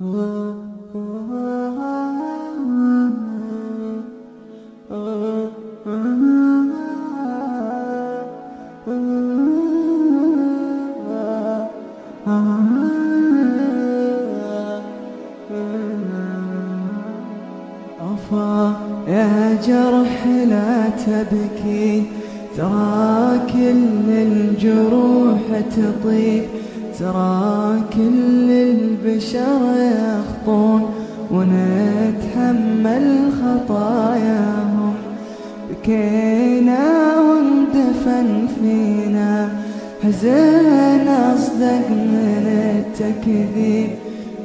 أفا يا جرح لا تبكي ترى كل الجروح تطيب ترى كل البشر يخطون ونتحمل خطاياهم بكينا واندفن فينا. حزن أصدق من التكذيب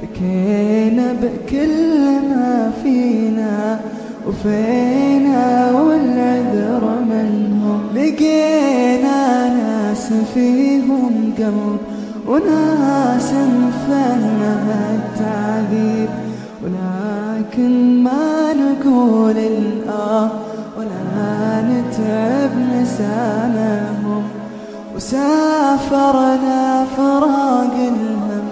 بكينا بكل ما فينا. وفينا والعذر منهم لقينا ناس فيهم قلب وناس مفنها التعذيب. ولكن ما نقول الآه ولا نتعب نسانهم وسافرنا فراق الهم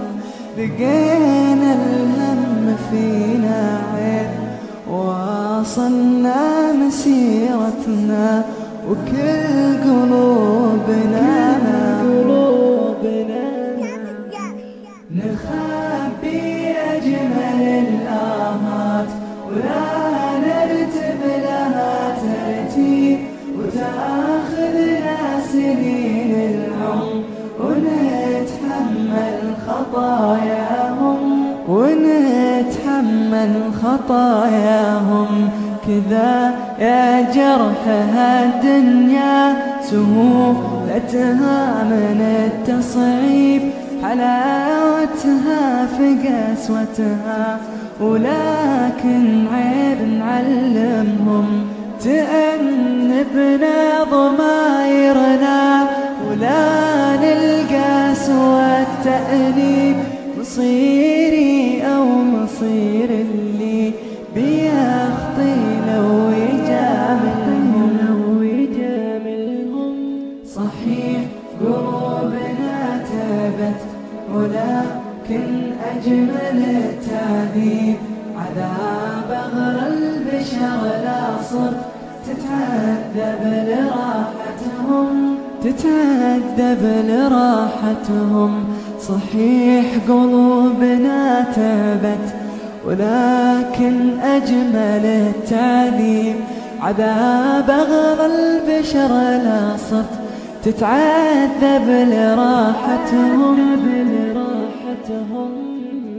لقينا الهم فينا عين. واصلنا مسيرتنا وكل قلوبنا أجمل الآهات ولا نرتب لها ترتيب وتأخذنا سنين العمر ونتحمل خطاياهم ونتحمل خطاياهم. كذا يا جرح هالدنيا سهولتها من التصعيب. حلاوتها في قسوتها ولكن عيب نعلمهم. تأنبنا ضمايرنا ولا نلقى سوى التأنيب. مصيري أو مصير اللي بيخطي لو يجاملهم. لو يجاملهم صحيح قلوبنا تابت ولكن أجمل التعذيب. عذاب أغر البشر لا صرت تتعذب لراحتهم. تتعذب لراحتهم. صحيح قلوبنا تابت. ولكن أجمل التعذيب. عذاب أغر البشر لا صرت تتعذب لراحتهم. to hold you.